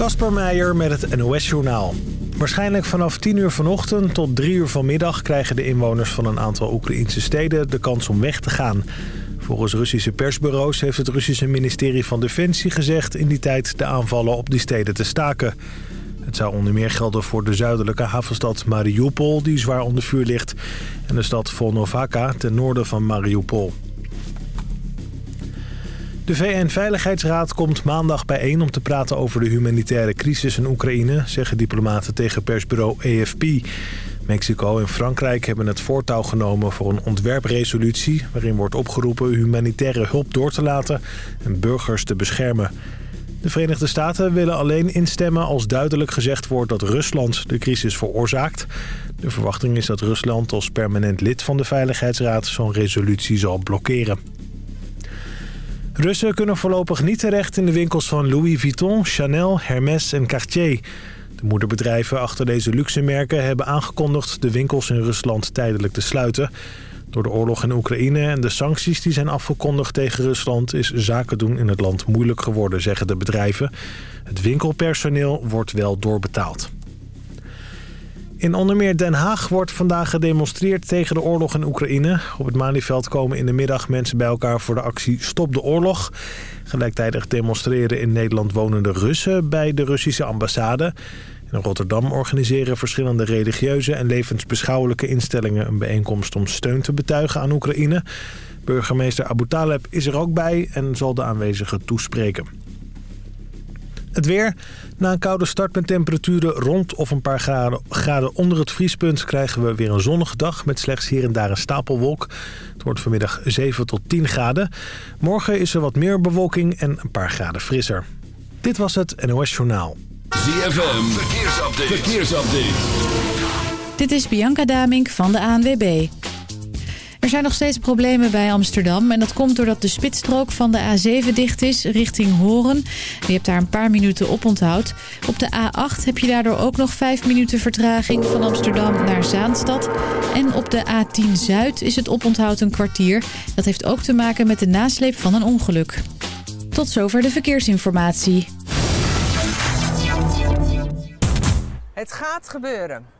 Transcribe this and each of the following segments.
Kasper Meijer met het NOS-journaal. Waarschijnlijk vanaf 10 uur vanochtend tot 3 uur vanmiddag... krijgen de inwoners van een aantal Oekraïnse steden de kans om weg te gaan. Volgens Russische persbureaus heeft het Russische ministerie van Defensie gezegd... in die tijd de aanvallen op die steden te staken. Het zou onder meer gelden voor de zuidelijke havenstad Mariupol... die zwaar onder vuur ligt, en de stad Volnovaka ten noorden van Mariupol. De VN-veiligheidsraad komt maandag bijeen om te praten over de humanitaire crisis in Oekraïne, zeggen diplomaten tegen persbureau AFP. Mexico en Frankrijk hebben het voortouw genomen voor een ontwerpresolutie... waarin wordt opgeroepen humanitaire hulp door te laten en burgers te beschermen. De Verenigde Staten willen alleen instemmen als duidelijk gezegd wordt dat Rusland de crisis veroorzaakt. De verwachting is dat Rusland als permanent lid van de Veiligheidsraad zo'n resolutie zal blokkeren. Russen kunnen voorlopig niet terecht in de winkels van Louis Vuitton, Chanel, Hermès en Cartier. De moederbedrijven achter deze luxe merken hebben aangekondigd de winkels in Rusland tijdelijk te sluiten. Door de oorlog in Oekraïne en de sancties die zijn afgekondigd tegen Rusland... is zaken doen in het land moeilijk geworden, zeggen de bedrijven. Het winkelpersoneel wordt wel doorbetaald. In onder meer Den Haag wordt vandaag gedemonstreerd tegen de oorlog in Oekraïne. Op het Malieveld komen in de middag mensen bij elkaar voor de actie Stop de Oorlog. Gelijktijdig demonstreren in Nederland wonende Russen bij de Russische ambassade. In Rotterdam organiseren verschillende religieuze en levensbeschouwelijke instellingen een bijeenkomst om steun te betuigen aan Oekraïne. Burgemeester Abu Taleb is er ook bij en zal de aanwezigen toespreken. Het weer. Na een koude start met temperaturen rond of een paar graden, graden onder het vriespunt... krijgen we weer een zonnige dag met slechts hier en daar een stapelwolk. Het wordt vanmiddag 7 tot 10 graden. Morgen is er wat meer bewolking en een paar graden frisser. Dit was het NOS Journaal. ZFM. Verkeersupdate. Verkeersupdate. Dit is Bianca Damink van de ANWB. Er zijn nog steeds problemen bij Amsterdam. En dat komt doordat de spitsstrook van de A7 dicht is richting Horen. Je hebt daar een paar minuten op onthoud. Op de A8 heb je daardoor ook nog 5 minuten vertraging van Amsterdam naar Zaanstad. En op de A10 Zuid is het oponthoud een kwartier. Dat heeft ook te maken met de nasleep van een ongeluk. Tot zover de verkeersinformatie. Het gaat gebeuren.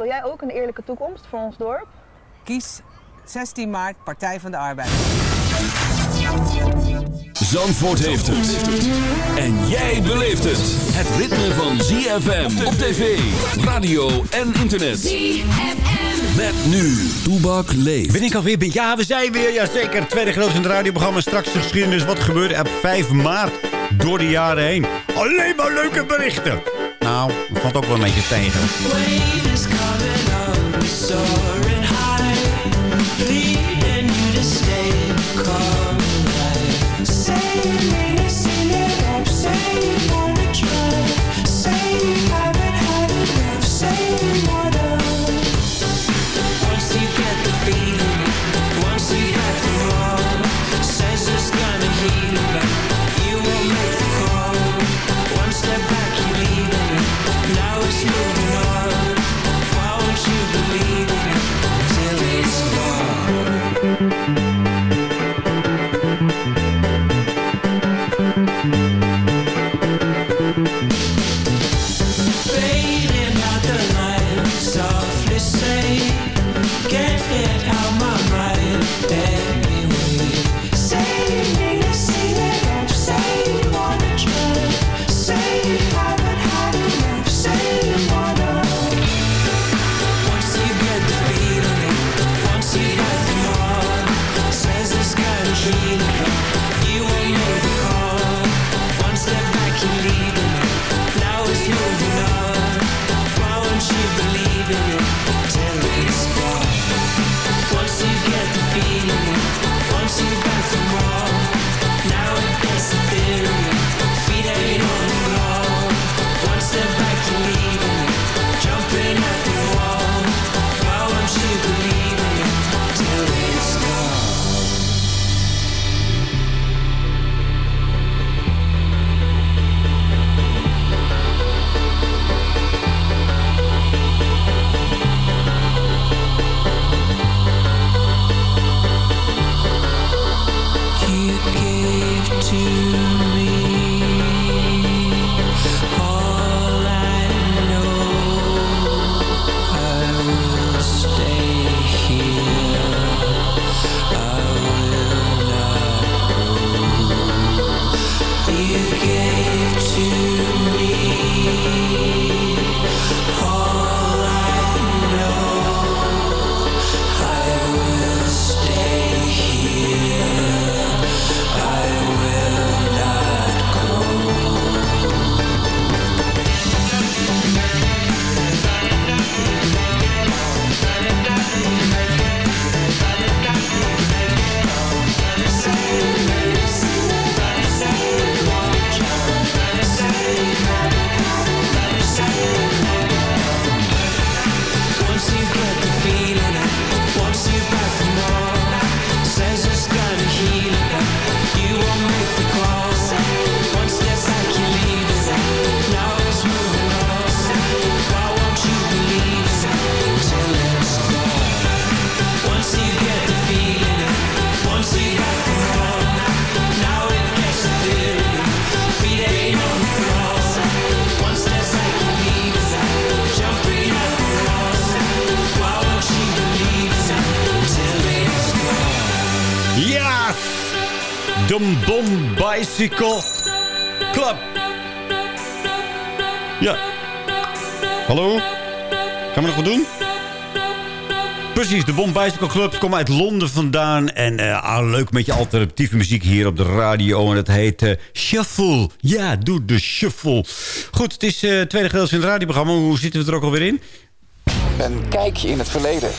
Wil jij ook een eerlijke toekomst voor ons dorp? Kies 16 maart Partij van de Arbeid. Zandvoort heeft het. En jij beleeft het. Het ritme van ZFM op tv, radio en internet. ZFM. Met nu, Toebak leeft. Ben ik alweer bij? Ja, we zijn weer. Jazeker, het tweede grootste radioprogramma. Straks de geschiedenis. Wat gebeurde op 5 maart door de jaren heen? Alleen maar leuke berichten. Nou, dat valt ook wel een beetje tegen. Bicycle Club komt uit Londen vandaan. En uh, leuk met je alternatieve muziek hier op de radio. En het heet uh, Shuffle. Ja, doe de shuffle. Goed, het is uh, tweede gedeelte van het radioprogramma. Hoe zitten we er ook alweer in? Een kijkje in het verleden.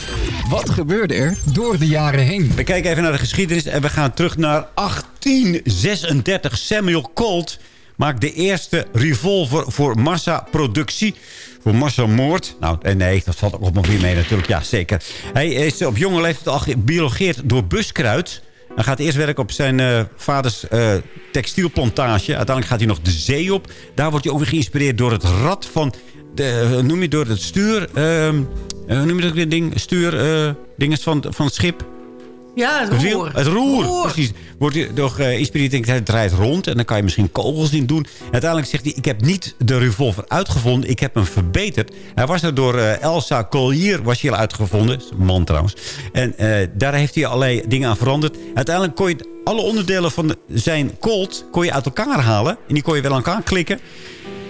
Wat gebeurde er door de jaren heen? We kijken even naar de geschiedenis en we gaan terug naar 1836. Samuel Colt maakt de eerste revolver voor massaproductie. Voor massamoord. Nou, nee, dat valt ook nog weer mee natuurlijk. Ja, zeker. Hij is op jonge leeftijd al gebiologeerd door buskruid. Hij gaat eerst werken op zijn uh, vaders uh, textielplantage. Uiteindelijk gaat hij nog de zee op. Daar wordt hij ook weer geïnspireerd door het rad van... De, noem je door het stuur... Uh, noem je dat weer ding? Stuur... dinges van, van het schip. Ja, het roer. Het roer, precies. Wordt je door geïnspireerd, uh, het draait rond. En dan kan je misschien kogels in doen. uiteindelijk zegt hij, ik heb niet de revolver uitgevonden. Ik heb hem verbeterd. Hij was er door uh, Elsa Collier, was hij al uitgevonden. man trouwens. En uh, daar heeft hij allerlei dingen aan veranderd. Uiteindelijk kon je alle onderdelen van zijn Colt kon je uit elkaar halen. En die kon je wel aan elkaar klikken.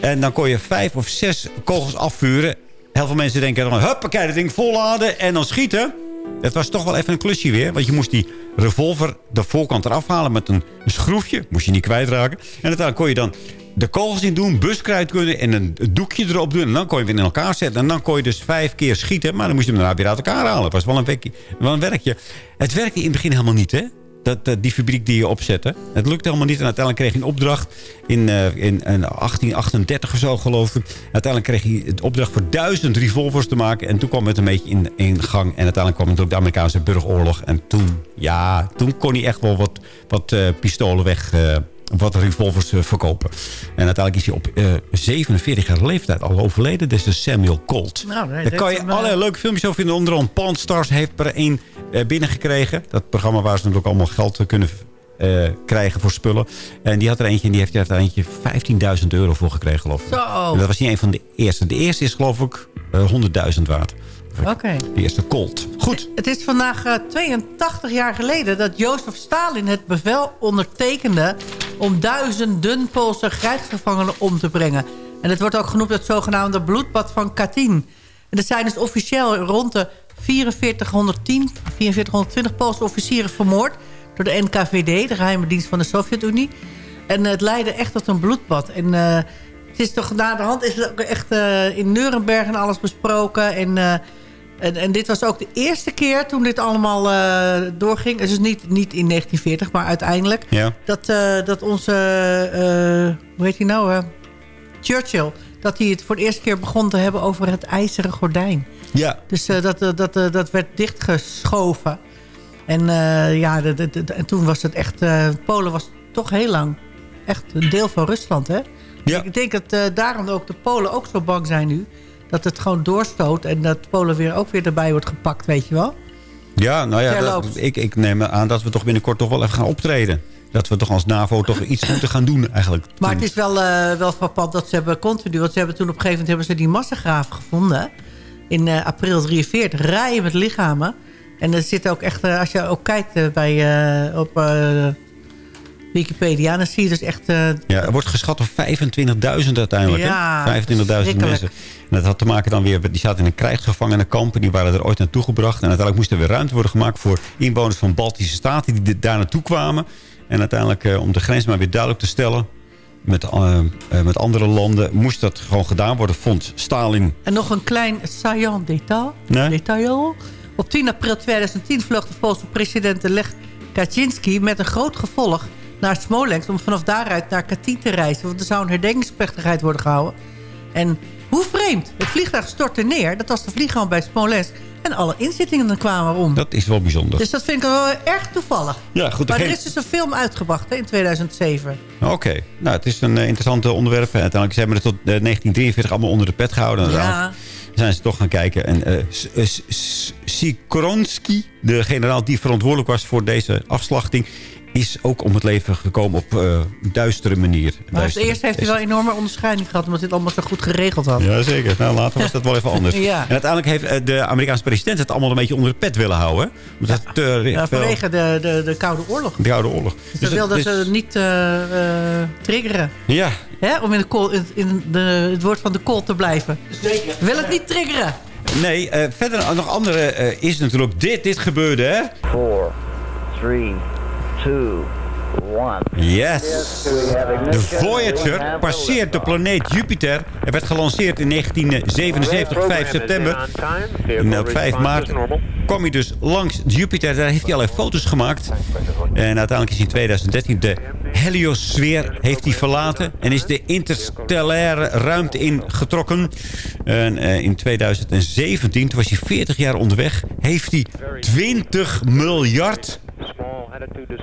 En dan kon je vijf of zes kogels afvuren. Heel veel mensen denken dan, huppakee, dat ding volladen en dan schieten. Het was toch wel even een klusje weer. Want je moest die revolver de voorkant eraf halen met een schroefje. Moest je niet kwijtraken. En uiteindelijk kon je dan de kogels in doen, buskruid kunnen en een doekje erop doen. En dan kon je weer in elkaar zetten. En dan kon je dus vijf keer schieten. Maar dan moest je hem daarna weer uit elkaar halen. Het was wel een, werkje, wel een werkje. Het werkte in het begin helemaal niet, hè? Dat, dat, die fabriek die je opzette. Het lukte helemaal niet. En uiteindelijk kreeg hij een opdracht in, uh, in, in 1838 of zo, geloof ik. Uiteindelijk kreeg hij het opdracht voor duizend revolvers te maken. En toen kwam het een beetje in, in gang. En uiteindelijk kwam natuurlijk de Amerikaanse burgeroorlog. En toen, ja, toen kon hij echt wel wat, wat uh, pistolen weg... wat revolvers uh, verkopen. En uiteindelijk is hij op uh, 47 jaar leeftijd al overleden. Dat is de Samuel Colt. Nou, nee, Daar kan je allerlei leuke filmpjes over vinden. Onder andere Pawn Stars heeft er één uh, binnengekregen. Dat programma waar ze natuurlijk allemaal geld kunnen uh, krijgen voor spullen. En die had er eentje en die heeft er eentje 15.000 euro voor gekregen, geloof ik. Zo. En dat was niet een van de eerste. De eerste is geloof ik 100.000 waard. Oké. Okay. De eerste Colt. Goed. Het is vandaag uh, 82 jaar geleden dat Jozef Stalin het bevel ondertekende... om duizenden Poolse krijgsgevangenen om te brengen. En het wordt ook genoemd het zogenaamde bloedbad van Katyn. En er zijn dus officieel rond de 4410, 4420 Poolse officieren vermoord... door de NKVD, de geheime dienst van de Sovjet-Unie. En uh, het leidde echt tot een bloedbad. En uh, het is toch na de hand is het ook echt uh, in Nuremberg en alles besproken... En, en, en, dit was ook de eerste keer toen dit allemaal uh, doorging. Dus niet, niet in 1940, maar uiteindelijk. Ja. Dat, uh, dat onze, uh, hoe heet hij nou? Churchill. Dat hij het voor de eerste keer begon te hebben over het ijzeren gordijn. Ja. Dus dat, dat, dat werd dichtgeschoven. En ja, de, de, de, en toen was het echt... Polen was toch heel lang echt een deel van Rusland, hè? Ja. Ik denk dat daarom ook de Polen ook zo bang zijn nu dat het gewoon doorstoot... en dat Polen weer ook weer erbij wordt gepakt, weet je wel? Ja, nou ja, dat, ik, ik neem aan dat we toch binnenkort toch wel even gaan optreden. Dat we toch als NAVO toch iets moeten gaan doen eigenlijk. Maar het is wel, uh, wel verpand dat ze hebben continu... want ze hebben toen op een gegeven moment hebben ze die massagraven gevonden... in uh, april 43, rijen met lichamen. En er zit ook echt, uh, als je ook kijkt bij, op Wikipedia. Dan zie je dus echt... Uh, ja, er wordt geschat op 25.000 uiteindelijk. Ja, 25.000 mensen. En dat had te maken dan weer... Die zaten in een krijgsgevangenenkamp. En die waren er ooit naartoe gebracht. En uiteindelijk moest er weer ruimte worden gemaakt... voor inwoners van Baltische Staten die daar naartoe kwamen. En uiteindelijk, uh, om de grens maar weer duidelijk te stellen... Met, uh, met andere landen moest dat gewoon gedaan worden, vond Stalin. En nog een klein saillant detail. Nee? detail. Op 10 april 2010 vloog de Poolse president Lech Kaczynski met een groot gevolg naar Smolensk... om vanaf daaruit naar Katyn te reizen. Want er zou een herdenkingsplechtigheid worden gehouden. En hoe vreemd. Het vliegtuig stortte neer. Dat was de vliegtuig bij Smolensk. En alle inzittingen kwamen om. Dat is wel bijzonder. Dus dat vind ik wel erg toevallig. Ja, goed, maar geen... er is dus een film uitgebracht hè, in 2007. Oké. Okay. Nou, het is een uh, interessant onderwerp. En uiteindelijk hebben we het tot uh, 1943 allemaal onder de pet gehouden. Ja. zijn ze toch gaan kijken. En uh, Sikoronski, de generaal die verantwoordelijk was voor deze afslachting is ook om het leven gekomen op uh, duistere manier. Maar Duistere. eerst heeft hij wel enorme onderscheiding gehad... omdat hij het allemaal zo goed geregeld had. Ja, zeker. Nou, later was dat wel even anders. Ja. En uiteindelijk heeft eh, de Amerikaanse president het allemaal een beetje onder de pet willen houden. Omdat het te Ja, veel- vanwege de, de, de Koude Oorlog. de Koude Oorlog. Dus Dus ze wilden ze niet eh, eh, triggeren. Ja, Hè? Om in, de kool, in, de, het woord van de kool te blijven. Zeker. Wil het niet triggeren. nee. eh, verder nog andere is natuurlijk dit. Dit gebeurde, hè? Four, three, two, one. Yes. De Voyager passeert de planeet Jupiter. Er werd gelanceerd in 1977, 5 september. En op 5 maart kwam hij dus langs Jupiter. Daar heeft hij allerlei foto's gemaakt. En uiteindelijk is hij in 2013 de heliosfeer heeft hij verlaten. En is de interstellaire ruimte ingetrokken. En eh, in 2017, toen was hij 40 jaar onderweg... heeft hij 20 miljard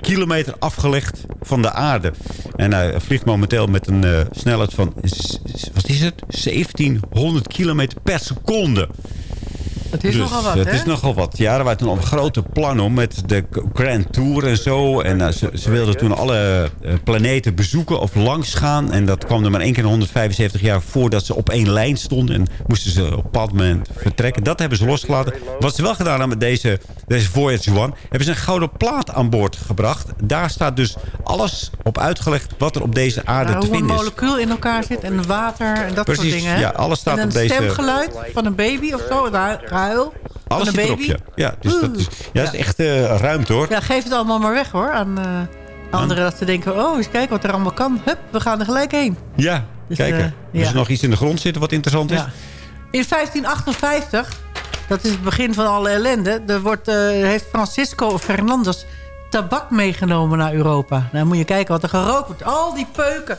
kilometer afgelegd van de aarde. En hij vliegt momenteel met een eh, snelheid van, wat is het? 1700 kilometer per seconde. Het is Dus nogal wat, Het hè? is nogal wat. Ja, er waren toen al grote plannen om met de Grand Tour en zo. En eh, ze, ze wilden toen alle eh, planeten bezoeken of langs gaan. En dat kwam er maar één keer in 175 jaar voordat ze op één lijn stonden. En moesten ze op een bepaald moment vertrekken. Dat hebben ze losgelaten. Wat ze wel gedaan hebben met deze, deze Voyager 1... hebben ze een gouden plaat aan boord gebracht. Daar staat dus alles op uitgelegd wat er op deze aarde Nou, te hoe een vinden is. molecuul in elkaar zit en water en dat Precies, soort dingen. ja, alles staat en een op deze- stemgeluid van een baby of zo, een ru- ruil Alles van een erop, baby. ja. Ja, dus dat is, ja, dat is echt eh, ruimte hoor. Ja, geef het allemaal maar weg hoor aan eh, anderen. Dat ze denken, oh, eens kijken wat er allemaal kan. Hup, we gaan er gelijk heen. Ja, Dus, kijk. eh, er is ja. nog iets in de grond zitten wat interessant is. Ja. In 1558, dat is het begin van alle ellende... Er wordt, heeft Francisco Fernandez tabak meegenomen naar Europa. Nou moet je kijken wat er gerookt wordt. Al die peuken.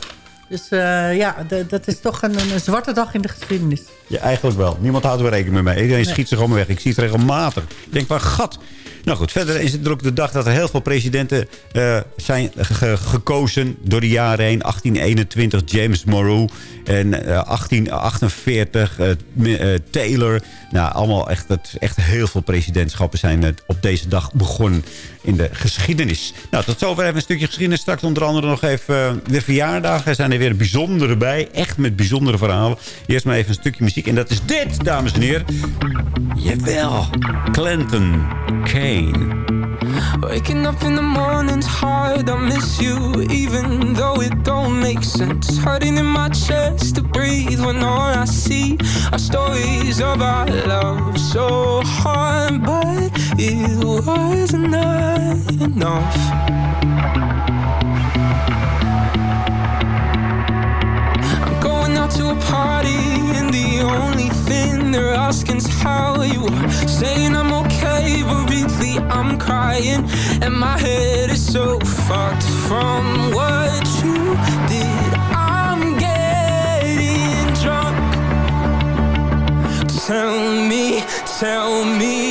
Dus eh, ja, dat is toch een, een zwarte dag in de geschiedenis. Ja, eigenlijk wel. Niemand houdt er rekening mee. Iedereen schiet zich allemaal weg. Ik zie het regelmatig. Ik denk, maar gat. Nou goed, verder is het ook de dag dat er heel veel presidenten eh, zijn ge- ge- gekozen door de jaren heen. 1821 James Monroe en eh, 1848 eh, eh, Taylor. Nou, allemaal echt, het, echt heel veel presidentschappen zijn op deze dag begonnen in de geschiedenis. Nou, tot zover even een stukje geschiedenis. Straks onder andere nog even de verjaardagen. Er zijn er weer bijzondere bij. Echt met bijzondere verhalen. Eerst maar even een stukje muziek. En dat is dit, dames en heren. Jawel. Clinton Waking up in the morning's hard, I miss you, even though it don't make sense. Hurting in my chest to breathe when all I see are stories of our love. So hard, but it wasn't enough. I'm going out to a party, and the only thing they're asking's how you are. Saying I'm okay, but really I'm crying, and my head is so fucked from what you did. I'm getting drunk. Tell me, tell me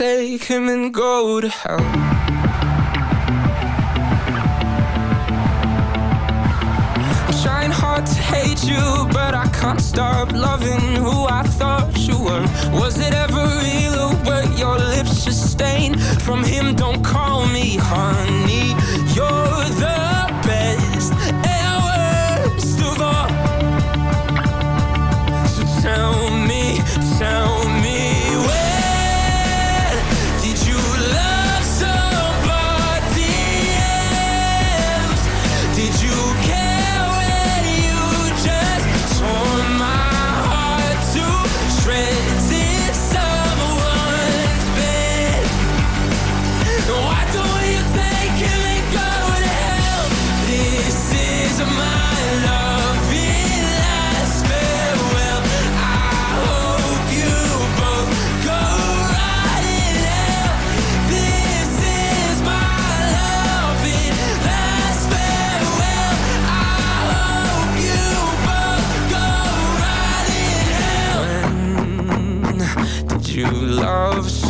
take him and go to hell? Trying hard to hate you, but I can't stop loving who I thought you were. Was it ever real or were your lips just stained from him? Don't call me honey. You're the best and worst of all. So tell me, tell me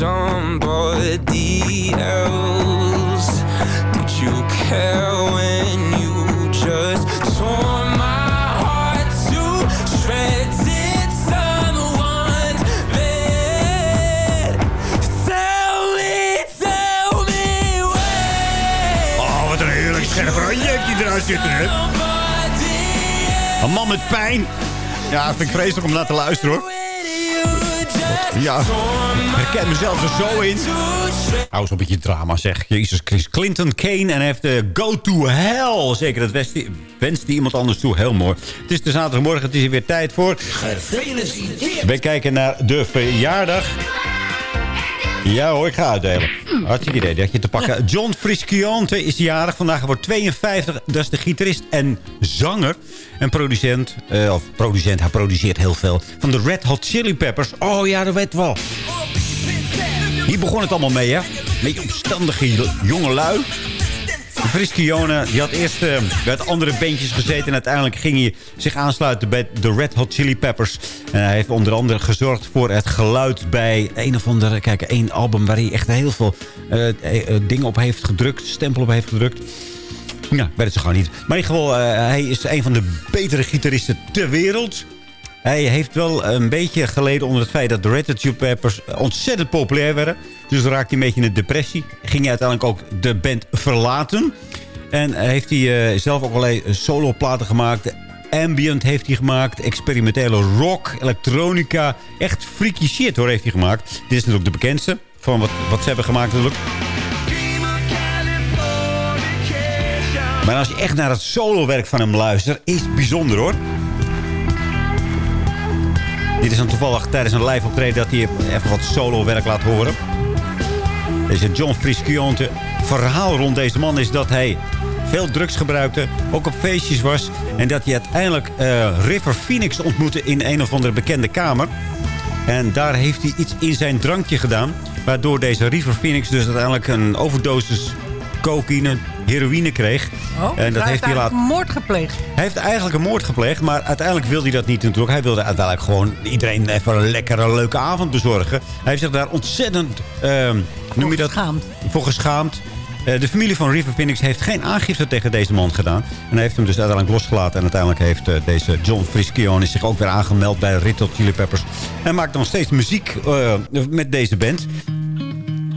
somebody else? Did you care when you just tore my heart to shreds? Did someone there tell me, tell me where? Oh, wat een heerlijk scherp randje eruit zitten, hè? Een man met pijn. Ja, vind ik vreselijk om naar te luisteren, hoor. Ja, ik herken mezelf er zo in. Hou eens een beetje drama, zeg. Jezus Chris Clinton, Kane en hij heeft de Go to Hell. Zeker, dat wenst hij, wenst iemand anders toe. Heel mooi. Het is de zaterdagmorgen, het is hier weer tijd voor... We kijken naar de verjaardag. Ja hoor, ik ga uitdelen. Hartstikke idee dat je te pakken. John Frusciante is jarig. Vandaag wordt 52. Dat is de gitarist en zanger. En producent. eh, of producent, hij produceert heel veel. Van de Red Hot Chili Peppers. Oh ja, dat weet wel. Hier begon het allemaal mee, hè. Beetje opstandige jonge lui. Friscione, die had eerst eh, bij andere bandjes gezeten... en uiteindelijk ging hij zich aansluiten bij de Red Hot Chili Peppers. En hij heeft onder andere gezorgd voor het geluid bij een of andere... kijk, één album waar hij echt heel veel eh, eh, dingen op heeft gedrukt... stempel op heeft gedrukt. Ik weet het zo gewoon niet. Maar in ieder geval, hij is een van de betere gitaristen ter wereld... Hij heeft wel een beetje geleden onder het feit dat de Red Hot Chili Peppers ontzettend populair werden. Dus raakte hij een beetje in een depressie. Ging hij uiteindelijk ook de band verlaten. En heeft hij eh, zelf ook allerlei soloplaten gemaakt. Ambient heeft hij gemaakt. Experimentele rock, elektronica. Echt freaky shit hoor heeft hij gemaakt. Dit is natuurlijk de bekendste van wat, wat ze hebben gemaakt natuurlijk. Maar als je echt naar het solowerk van hem luistert, is het bijzonder hoor. Dit is dan toevallig tijdens een live optreden dat hij even wat solo-werk laat horen. Deze John Frusciante. Verhaal rond deze man is dat hij veel drugs gebruikte. Ook op feestjes was. En dat hij uiteindelijk eh, River Phoenix ontmoette in een of andere bekende kamer. En daar heeft hij iets in zijn drankje gedaan. Waardoor deze River Phoenix dus uiteindelijk een overdosis cocaïne, heroïne kreeg. Oh, en dat hij heeft hij laten... een moord gepleegd. Hij heeft eigenlijk een moord gepleegd, maar uiteindelijk wilde hij dat niet natuurlijk. Hij wilde uiteindelijk gewoon iedereen even een lekkere, leuke avond bezorgen. Hij heeft zich daar ontzettend, ehm, noem je dat? Geschaamd. Voor geschaamd. Eh, de familie van River Phoenix heeft geen aangifte tegen deze man gedaan. En hij heeft hem dus uiteindelijk losgelaten. En uiteindelijk heeft eh, deze John Fruscione zich ook weer aangemeld bij Red Hot Chili Peppers. En maakt nog steeds muziek eh, met deze band.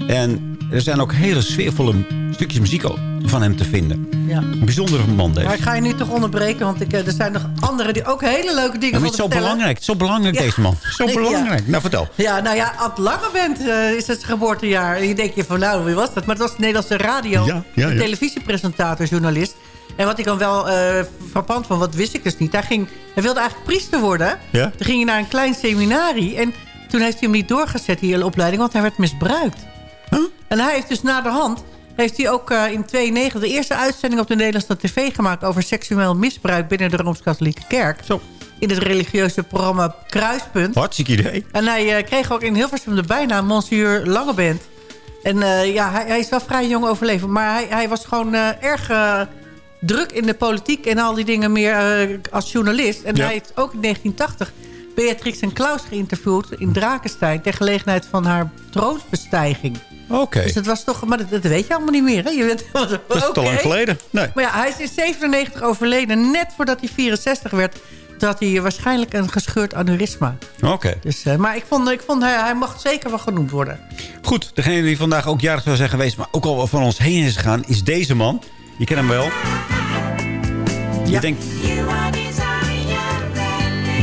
En er zijn ook hele sfeervolle stukjes muziek van hem te vinden. Ja. Een bijzondere man deze. Maar ik ga je nu toch onderbreken, want ik, eh, er zijn nog anderen die ook hele leuke dingen is zo belangrijk. Zo belangrijk Ja. deze man. Zo belangrijk. Nou, vertel. Ja, nou ja, Ad Langebent eh, is het geboortejaar. En je denkt je van, nou, wie was dat? Maar het was een Nederlandse radio- Ja, ja. televisiepresentator, journalist. En wat ik dan wel eh frappant van, wat wist ik dus niet. Hij, ging, hij wilde eigenlijk priester worden. Ja? Toen ging hij naar een klein seminarie. En toen heeft hij hem niet doorgezet, die hele opleiding, want hij werd misbruikt. En hij heeft dus naderhand heeft hij ook eh, in 92 de eerste uitzending op de Nederlandse tv gemaakt... over seksueel misbruik binnen de Rooms-Katholieke Kerk. Zo. In het religieuze programma Kruispunt. Hartstikke idee. En hij eh, kreeg ook in Hilversum de bijnaam Monsieur Langebent. En eh, ja, hij, hij is wel vrij jong overleven. Maar hij, hij was gewoon erg druk in de politiek en al die dingen meer als journalist. En Ja. hij heeft ook in 1980 Beatrix en Klaus geïnterviewd in Drakenstein... ter gelegenheid van haar troonsbestijging. Oké. Dus dat was toch... Maar dat, dat weet je allemaal niet meer, hè? Je bent, Dat is te lang geleden. Nee. Maar ja, hij is in 97 overleden. Net voordat hij 64 werd... dat hij waarschijnlijk een gescheurd aneurysma. Oké. Dus, eh, maar ik vond, ik vond hij, hij mag zeker wel genoemd worden. Goed, degene die vandaag ook jarig zou zijn geweest... maar ook al van ons heen is gegaan, is deze man. Je kent hem wel. Je denkt...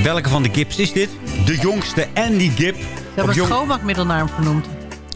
Welke van de Gibbs is dit? De jongste Andy Gibb. Ze hebben een Of jong- schoonmaakmiddel naar hem vernoemd.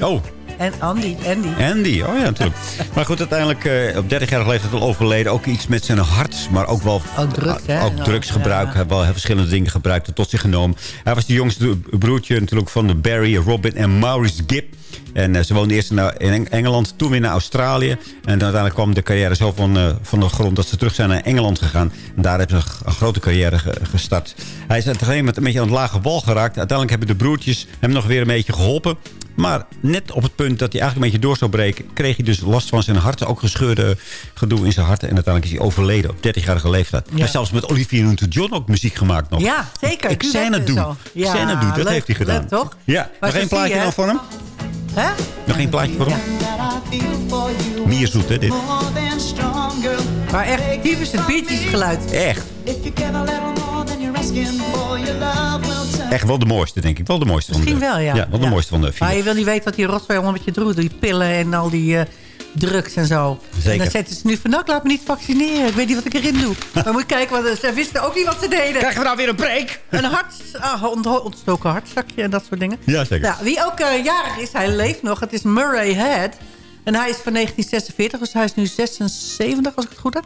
Oh, En Andy, Andy. Andy, oh ja, natuurlijk. maar goed, uiteindelijk eh, op 30-jarige leeftijd al overleden. Ook iets met zijn hart, maar ook wel... Ook drugs, hè? Ook drugsgebruik. Ja. Hij heeft wel verschillende dingen gebruikt en tot zich genomen. Hij was de jongste broertje natuurlijk van de Barry, Robin en Maurice Gibb. En eh, ze woonden eerst in Eng- Engeland, toen weer naar Australië. En dan uiteindelijk kwam de carrière zo van, eh, van de grond... dat ze terug zijn naar Engeland gegaan. En daar hebben ze een, een grote carrière ge- gestart. Hij is op een gegeven moment een beetje aan het lage wal geraakt. Uiteindelijk hebben de broertjes hem nog weer een beetje geholpen. Maar net op het punt dat hij eigenlijk een beetje door zou breken... kreeg hij dus last van zijn hart. Ook gescheurde gedoe in zijn hart. En uiteindelijk is hij overleden op 30-jarige leeftijd. Hij heeft zelfs met Olivia Newton-John ook muziek gemaakt nog. Ja, zeker. Ik Xanadu. Zo. Ja, Xanadu, dat leuk, heeft hij gedaan. leuk, toch? Ja, Maar nog één zie plaatje dan voor hem? Hè? Nog één plaatje voor hem? Meer zoet, hè, dit? Maar echt typisch het Bee Gees geluid. Echt. Echt wel de mooiste, denk ik. Wel de mooiste Misschien van de, wel, ja. Ja, wel de Ja. mooiste van de vier. Maar je wil niet weten wat die rotzooi allemaal met je droeg. Die pillen en al die, eh, drugs en zo. Zeker. En dan zitten ze nu van, nou, ik laat me niet vaccineren. Ik weet niet wat ik erin doe. maar moet je kijken, want ze wisten ook niet wat ze deden. Krijgen we nou weer een break? Een hart, ah, ont- ontstoken hartzakje en dat soort dingen. Ja, zeker. Ja, wie ook eh, jarig is, hij leeft nog. Het is Murray Head. En hij is van 1946, dus hij is nu 76 als ik het goed heb.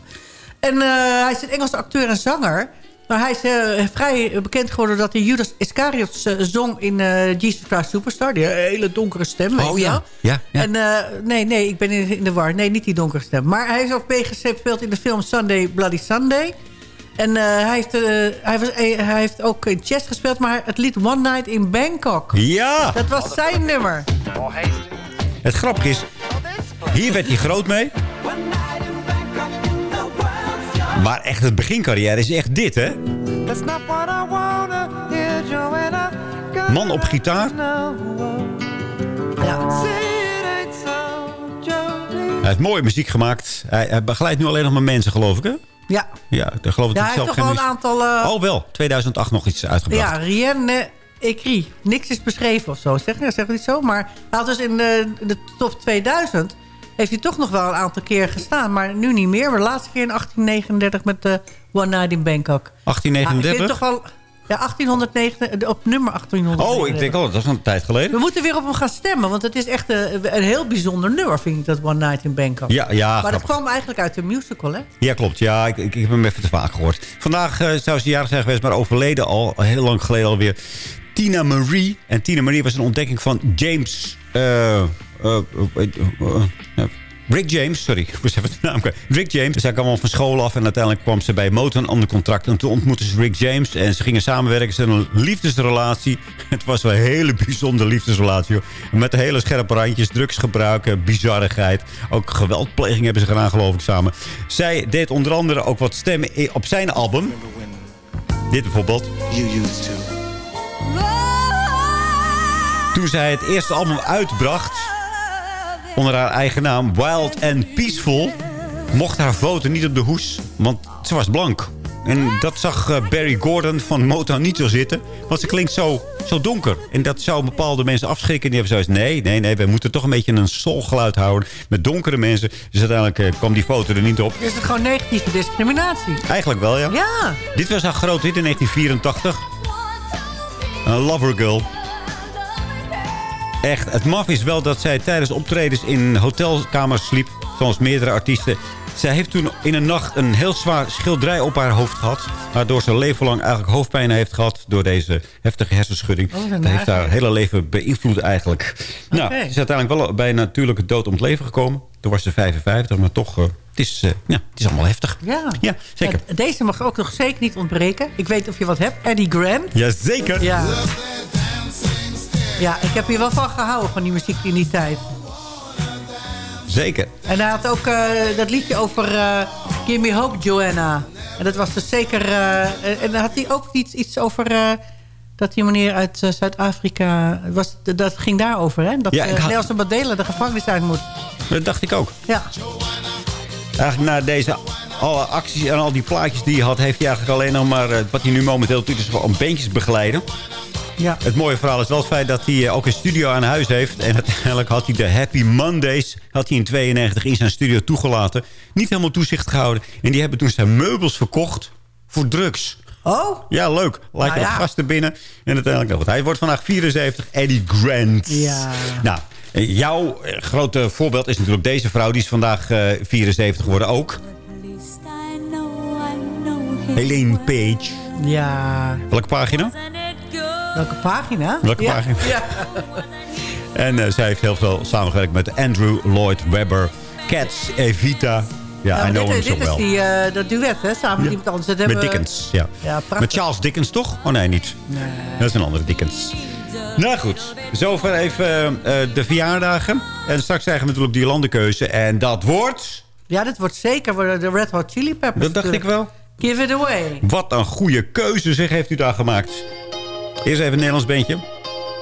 En eh, hij is een Engelse acteur en zanger. Maar hij is eh, vrij bekend geworden dat hij Judas Iscariot eh, zong in eh, Jesus Christ Superstar. Die hele donkere stem. weet Oh je ja. wel. Ja, ja. En, eh, nee, nee, ik ben in, in de war. Nee, niet die donkere stem. Maar hij is ook meegespeeld in de film Sunday Bloody Sunday. En eh, hij, heeft, eh, hij, was, hij heeft ook in chess gespeeld, maar het lied One Night in Bangkok. Ja, Dat was zijn nummer. het grappige is... Hier werd hij groot mee. Maar echt het begincarrière is echt dit, hè? Man op gitaar. Ja. Hij heeft mooie muziek gemaakt. Hij, hij begeleidt nu alleen nog maar mensen, geloof ik, hè? Ja, Ja, daar geloof ik ja hij zelf heeft toch geen wel een aantal... eh, Oh, wel. 2008 nog iets uitgebracht. ja, Rienne Écrit. Niks is beschreven of zo. Zeg, zeg het niet zo. Maar hij had dus in de, de top 2000... heeft hij toch nog wel een aantal keer gestaan. Maar nu niet meer. Maar de laatste keer in 1839 met de One Night in Bangkok. Ja, ik vind 1839? toch wel... Ja, 1809, op nummer 1839. oh, ik denk, oh, dat is een tijd geleden. We moeten weer op hem gaan stemmen. Want het is echt een, een heel bijzonder nummer, vind ik, dat One Night in Bangkok. Ja, ja, maar dat kwam eigenlijk uit de musical, hè? Ja, klopt. Ja, ik, ik, heb hem even te vaak gehoord. Vandaag eh, zou ze jarig zijn geweest, maar overleden al. Heel lang geleden alweer. Tina Marie. En Tina Marie was een ontdekking van James... eh, eh, eh, eh, eh, Rick James, sorry, ik moest even de naam kwijt. Rick James. Zij kwam al van school af en uiteindelijk kwam ze bij Motown een ander contract. En toen ontmoette ze Rick James en ze gingen samenwerken. Ze hadden een liefdesrelatie. Het was wel een hele bijzondere liefdesrelatie. hoor. Met hele scherpe randjes, drugsgebruik, bizarrigheid. Ook geweldpleging hebben ze gedaan, geloof ik, samen. Zij deed onder andere ook wat stemmen op zijn album. Dit bijvoorbeeld. Toen zij het eerste album uitbracht onder haar eigen naam Wild and Peaceful... mocht haar foto niet op de hoes, want ze was blank. En dat zag eh, Barry Gordon van Motown niet zo zitten. Want ze klinkt zo, zo donker. En dat zou bepaalde mensen afschrikken. Die hebben zoiets nee, nee, nee. We moeten toch een beetje een soulgeluid houden. Met donkere mensen. Dus uiteindelijk eh, kwam die foto er niet op. Is het gewoon negatieve discriminatie? Eigenlijk wel, ja. Ja. Dit was haar groot hit in 1984. Een Lover Girl. Echt, het maf is wel dat zij tijdens optredens in hotelkamers sliep. Zoals meerdere artiesten. Zij heeft toen in een nacht een heel zwaar schilderij op haar hoofd gehad. Waardoor ze leven lang eigenlijk hoofdpijn heeft gehad. Door deze heftige hersenschudding. Oh, dat heeft haar hele leven beïnvloed eigenlijk. Nou, ze is uiteindelijk wel bij natuurlijke dood om het leven gekomen. Toen was ze 55, maar toch... eh, het, is, eh, ja, het is allemaal heftig. Ja. Ja, zeker. Ja, deze mag ook nog zeker niet ontbreken. Ik weet of je wat hebt. Eddie Grant. Jazeker. Ja. Ja, ik heb hier wel van gehouden, van die muziek in die tijd. Zeker. En hij had ook eh, dat liedje over uh, Give Me Hope, Joanna. En dat was dus zeker... eh, en dan had hij ook iets, iets over... dat die meneer uit Zuid-Afrika... was. Dat ging daarover, hè? Dat Ja, had- Nelson Mandela de gevangenis uit moet. Dat dacht ik ook. Ja. Eigenlijk na deze alle acties en al die plaatjes die hij had... heeft hij eigenlijk alleen nog maar... eh, wat hij nu momenteel doet, is gewoon beentjes begeleiden. Ja. Het mooie verhaal is wel het feit dat hij eh, ook een studio aan huis heeft. En uiteindelijk had hij de Happy Mondays... had hij in 92 in zijn studio toegelaten. Niet helemaal toezicht gehouden. En die hebben toen zijn meubels verkocht voor drugs. Oh? Ja, leuk. Lijken Nou ja. wat gasten binnen. En uiteindelijk... nou, goed, hij wordt vandaag 74. Eddie Grant. Ja. Nou, eh, jouw grote voorbeeld is natuurlijk deze vrouw. Die is vandaag eh, 74 geworden ook. Helene Page. Ja. Welke pagina? Welke pagina? Welke Ja. pagina? Ja. En eh, zij heeft heel veel samengewerkt met Andrew Lloyd Webber. Cats, Evita. Ja, Nou, I know dit, hem dit zo is wel. die, eh, dat duet, hè? Samen met iemand anders. Dat Met Dickens, ja. Ja. Met Charles Dickens, toch? Oh nee, niet. Dat is een andere Dickens. Nou goed, zover even eh, de verjaardagen. En straks krijgen we natuurlijk die landenkeuze. En dat wordt... Ja, dit wordt zeker de Red Hot Chili Peppers. Dat dacht ik wel. Give it away. Wat een goede keuze zeg heeft u daar gemaakt. Eerst even een Nederlands beentje.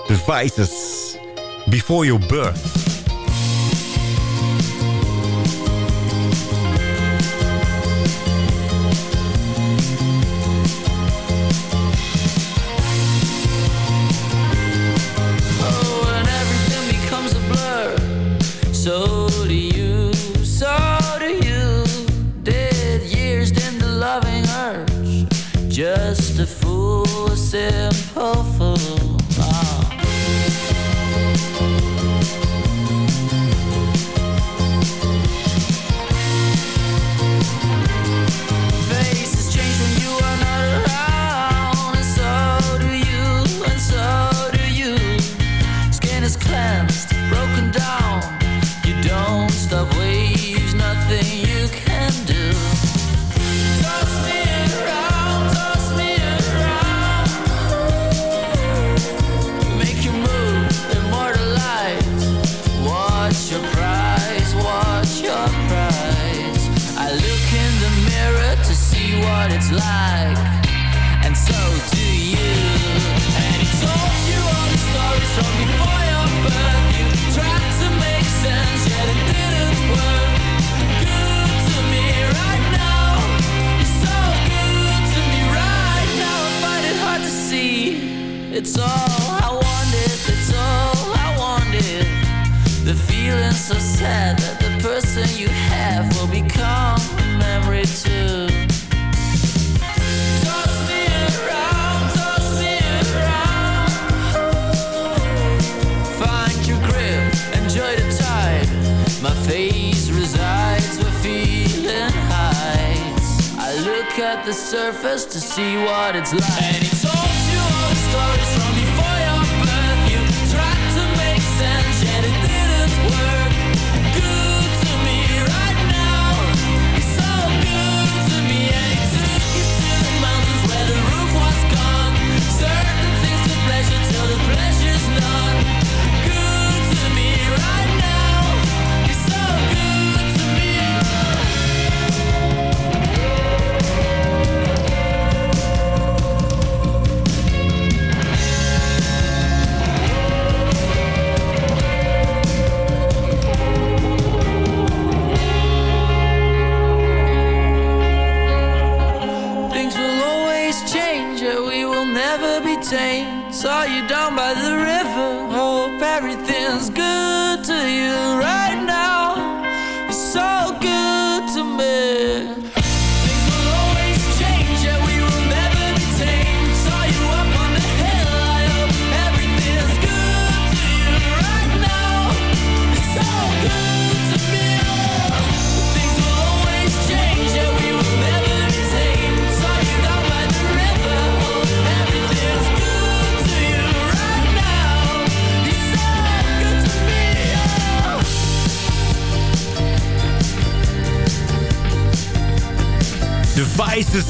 The Vices. Before Your Birth. So sad that the person you have will become a memory too. My face resides where feeling hides. I look at the surface to see what it's like. And he told you all the stories Saw you down by the river. Hope everything's good to you right Vices.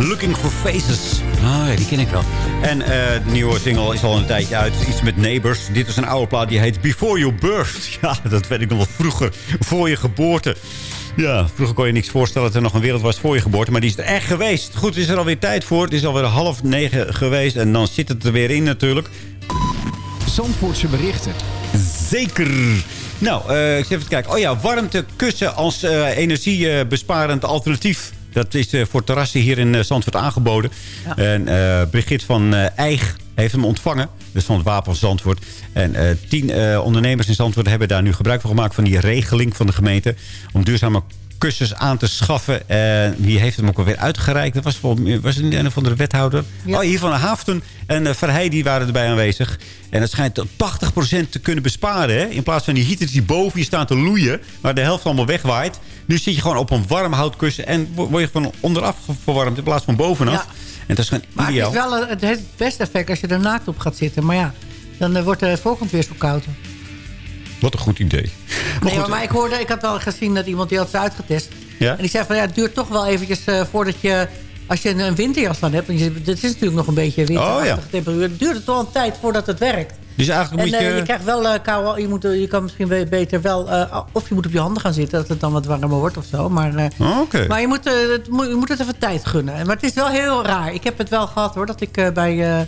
Looking for Faces. Ah, ja, die ken ik wel. En eh, de nieuwe single is al een tijdje uit. Iets met Neighbors. Dit is een oude plaat die heet Before Your Birth. Ja, dat weet ik nog wel vroeger. Voor je geboorte. Ja, vroeger kon je niks voorstellen dat er nog een wereld was voor je geboorte. Maar die is er echt geweest. Goed, is er alweer tijd voor. Het is alweer half negen geweest. En dan zit het er weer in natuurlijk. Zandvoortse berichten. Zeker. Nou, eh, ik zit even kijken. Oh ja, warmtekussen als eh, energiebesparend alternatief. Dat is eh, voor terrassen hier in Zandvoort aangeboden. En eh Brigitte van Eig heeft hem ontvangen. Dus van het Wapen van Zandvoort. En tien ondernemers in Zandvoort hebben daar nu gebruik van gemaakt... van die regeling van de gemeente. Om duurzame kussens aan te schaffen. En wie heeft hem ook alweer uitgereikt? Dat was, was het een of andere wethouder. Oh, hier van Haften en uh, Verheij die waren erbij aanwezig. En het schijnt tot 80% te kunnen besparen. Hè? In plaats van die heaters die boven je staan te loeien... waar de helft allemaal wegwaait. Nu zit je gewoon op een warm houtkussen... en wo- word je gewoon onderaf verwarmd in plaats van bovenaf. Ja. En dat is gewoon Maar het is wel het heeft het beste effect als je er naakt op gaat zitten. Maar ja, dan eh, wordt de voorkant weer zo koud. Wat een goed idee. Nee, maar, maar ik hoorde, ik had wel gezien dat iemand die had ze uitgetest. Ja? En die zei van ja, het duurt toch wel eventjes eh, voordat je... Als je een, een winterjas aan hebt, want je, dit is natuurlijk nog een beetje winterachtige Oh, ja. temperatuur. Het duurt het wel een tijd voordat het werkt. Dus eigenlijk En moet eh, je... je krijgt wel uh, kou. Je, moet, je kan misschien be- beter wel... of je moet op je handen gaan zitten, dat het dan wat warmer wordt of zo. Maar, Oh, maar je, moet, het, je moet het even tijd gunnen. Maar het is wel heel raar. Ik heb het wel gehad hoor, dat ik bij,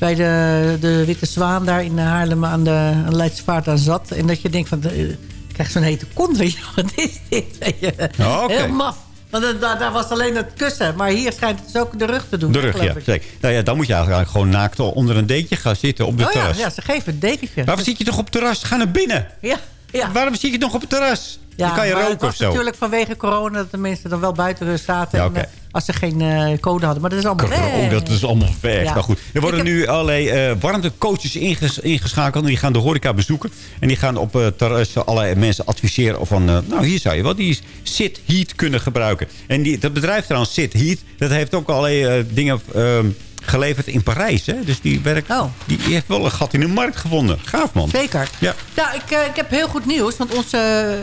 bij de, de Witte Zwaan daar in Haarlem aan de, aan de Leidsvaart aan zat. En dat je denkt van, eh, ik krijg zo'n hete kont, weet je wat is dit? Weet je. Oh, oké. Heel maf. Want eh, daar, daar was alleen het kussen. Maar hier schijnt het dus ook de rug te doen. De rug, ja. zeker. Nou ja, dan moet je eigenlijk gewoon naakt onder een dekentje gaan zitten op de Oh ja, terras. ja, ze geven een dekentje. Waarom zit je toch op het terras? Ga naar binnen. Ja, ja. Waarom zit je nog op het terras? Ja, dan kan je roken of zo. natuurlijk vanwege corona dat de mensen dan wel buiten zaten. Ja, En, eh, Als ze geen eh, code hadden. Maar dat is allemaal weg. Oh, dat is allemaal weg. Ja. Nou goed, er worden heb- nu allerlei eh warmtecoaches inges- ingeschakeld. En die gaan de horeca bezoeken. En die gaan op het terras allerlei mensen adviseren. Van, nou, hier zou je wel die Sit Heat kunnen gebruiken. En die, dat bedrijf trouwens, Sit Heat... dat heeft ook allerlei dingen ehm, geleverd in Parijs. Hè? Dus die, werkt, die heeft wel een gat in de markt gevonden. Gaaf, man. Zeker. Ja. Ja, ik, ik heb heel goed nieuws. Want onze,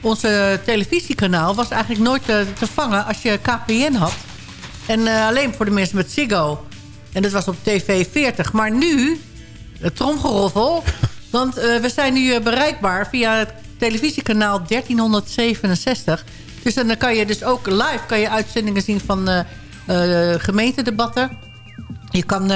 onze televisiekanaal was eigenlijk nooit eh, te vangen als je KPN had. En eh, alleen voor de mensen met Ziggo. En dat was op TV 40. Maar nu, het tromgeroffel. want eh, we zijn nu bereikbaar via het televisiekanaal 1367. Dus dan kan je dus ook live kan je uitzendingen zien van eh, gemeentedebatten. Je kan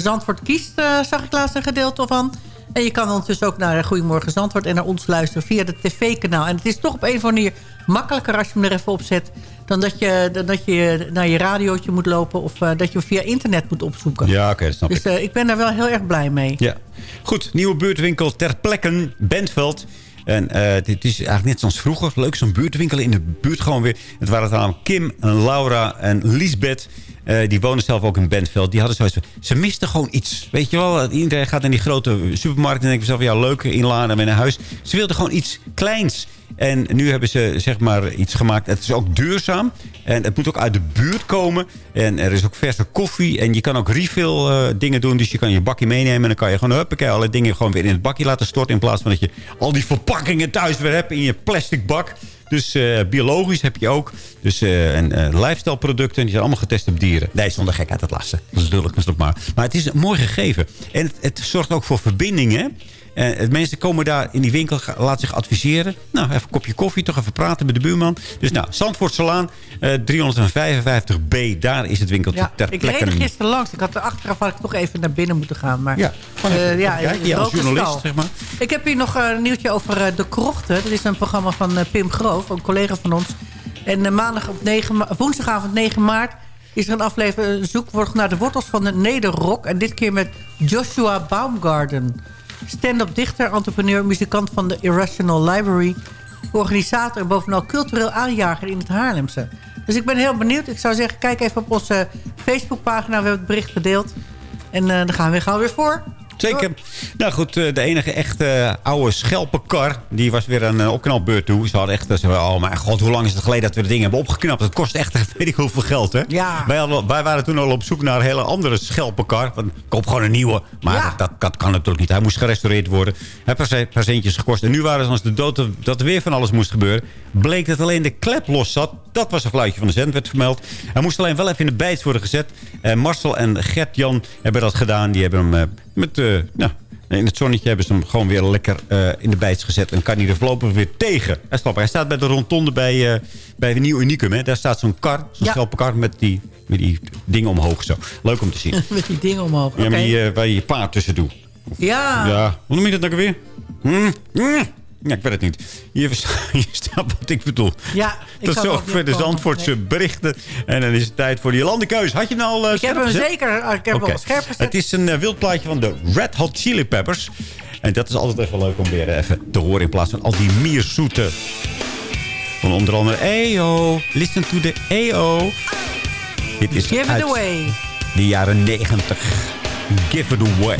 Zandvoort kiest, zag ik laatst een gedeelte van. En je kan ondertussen ook naar Goedemorgen Zandvoort... en naar ons luisteren via het tv-kanaal. En het is toch op een of andere manier makkelijker als je hem er even op zet... dan dat je, dan dat je naar je radiootje moet lopen... of eh, dat je via internet moet opzoeken. Ja, oké, dat snap dus ik. eh, ik ben daar wel heel erg blij mee. Ja. Goed, nieuwe buurtwinkel ter plekken, Bentveld. En eh dit is eigenlijk net zoals vroeger. Leuk, zo'n buurtwinkel in de buurt gewoon weer. Het waren namelijk Kim, en Laura en Lisbeth. Eh, die wonen zelf ook in Bentveld. Die hadden zoiets ze misten gewoon iets. Weet je wel, iedereen gaat naar die grote supermarkt... en denkt zelf, ja, leuk, inladen met een huis. Ze wilden gewoon iets kleins. En nu hebben ze zeg maar iets gemaakt. Het is ook duurzaam. En het moet ook uit de buurt komen. En er is ook verse koffie. En je kan ook refill eh, dingen doen. Dus je kan je bakje meenemen. En dan kan je gewoon huppakee, alle dingen gewoon weer in het bakje laten storten. In plaats van dat je al die verpakkingen thuis weer hebt in je plastic bak. Dus eh, biologisch heb je ook. Dus, eh, en eh, lifestyle producten. Die zijn allemaal getest op dieren. Nee, zonder gekheid het lasten. Dat is ook maar. Maar het is een mooi gegeven. En het, het zorgt ook voor verbindingen. En het mensen komen daar in die winkel, laten zich adviseren. Nou, even een kopje koffie, toch even praten met de buurman. Dus nou, Zandvoortselaan, eh 355B, daar is het winkeltje Ja, ter ik plekke. reed er gisteren langs. Ik had er achteraf had ik toch even naar binnen moeten gaan. Maar, Ja, gewoon even eh, ja, kijken. in Ja, als journalist, stal. zeg maar. Ik heb hier nog eh, een nieuwtje over eh, De Krochten. Dat is een programma van eh, Pim Groof, een collega van ons. En eh, maandag op 9 ma- woensdagavond 9 maart is er een aflevering een zoekwoord naar de wortels van de nederrock. En dit keer met Joshua Baumgarten. Stand-up dichter, entrepreneur, muzikant van de Irrational Library. Organisator en bovenal cultureel aanjager in het Haarlemse. Dus ik ben heel benieuwd. Ik zou zeggen, kijk even op onze Facebookpagina. We hebben het bericht gedeeld. En eh, dan gaan we weer weer voor. Zeker. Nou goed, eh, de enige echte eh, oude schelpenkar... die was weer een opknapbeurt toe. Ze hadden echt... eh, Ze waren, oh mijn god, hoe lang is het geleden dat we de dingen hebben opgeknapt? Het kost echt weet ik hoeveel geld, hè? Ja. Wij, hadden, wij waren toen al op zoek naar een hele andere schelpenkar. Want koop gewoon een nieuwe. Maar dat, dat kan natuurlijk niet. Hij moest gerestaureerd worden. Hij heeft paar ce- paar centjes gekost. En nu waren ze als de dood dat er weer van alles moest gebeuren. Bleek dat alleen de klep los zat. Dat was een fluitje van de zend, werd vermeld. Hij moest alleen wel even in de bijts worden gezet. En Marcel en Gert-Jan hebben dat gedaan. Die hebben hem eh, met... nou, in het zonnetje hebben ze hem gewoon weer lekker eh, in de bijts gezet. En kan hij er voorlopig weer tegen. Hij, staat, hij staat bij de rondonde bij, eh bij de Nieuw Unicum. Hè. Daar staat zo'n kar, zo'n Ja. schelpenkar met die, met die dingen omhoog zo. Leuk om te zien. Met die dingen omhoog. Ja, maar die, waar je je paard tussen doet. Ja. Ja, hoe noem je dat nou weer? Hm? Hm? Ja, ik weet het niet. Je, je snapt wat ik bedoel. Ja, ik Tot er zover de. Zandvoortse berichten. En dan is het tijd voor die landenkeus. Had je hem al uh, Ik heb hem zeker ik heb hem al scherp gezet. Het is een eh, wild plaatje van de Red Hot Chili Peppers. En dat is altijd even leuk om weer even te horen... in plaats van al die mierzoete. Van onder andere EO. Listen to the EO. Dit is Give it away. de jaren 90. Give it away.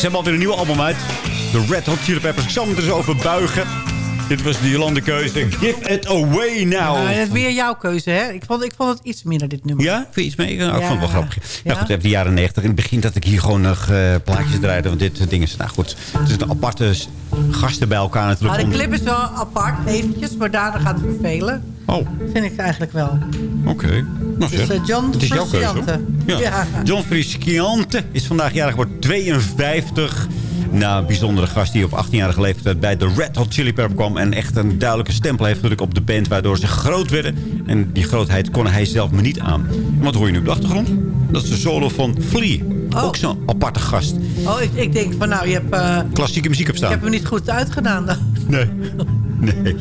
Ze hebben alweer een nieuw album uit. De Red Hot Chili Peppers. Ik zal me er eens over buigen. Dit was de Jolande keuze. Give it away now. Nou, dat is weer jouw keuze, hè? Ik vond, ik vond het iets minder, dit nummer. Ja, vind je iets mee? Nou, ik Ja. vond het wel grappig. Ja? Nou goed, even de jaren 90. In het begin dat ik hier gewoon nog eh, plaatjes draaide. Want dit soort dingen is... Nou goed, het is een aparte gasten bij elkaar natuurlijk. Nou, de Om- clip is wel apart, eventjes, maar daarna gaat het vervelen. Oh, Vind ik eigenlijk wel. oké. Nou, Dus John Het is jouw keuze, hoor. Frusciante. Ja. Ja. John Frusciante is vandaag jarig, wordt 52. Nou, een bijzondere gast die op 18-jarige leeftijd bij de Red Hot Chili Pepper kwam. En echt een duidelijke stempel heeft natuurlijk op de band. Waardoor ze groot werden. En die grootheid kon hij zelf me niet aan. En wat hoor je nu op de achtergrond? Dat is de solo van Flea. Oh. Ook zo'n aparte gast. Oh, ik, ik denk van nou, je hebt... eh, Klassieke muziek op ik staan. heb hem niet goed uitgedaan dan. Nee. Nee.